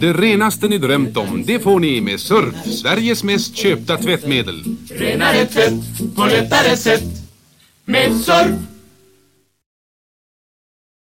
Det renaste ni drömt om, det får ni med Surf, Sveriges mest köpta tvättmedel. Renare tvätt på lättare sätt med Surf.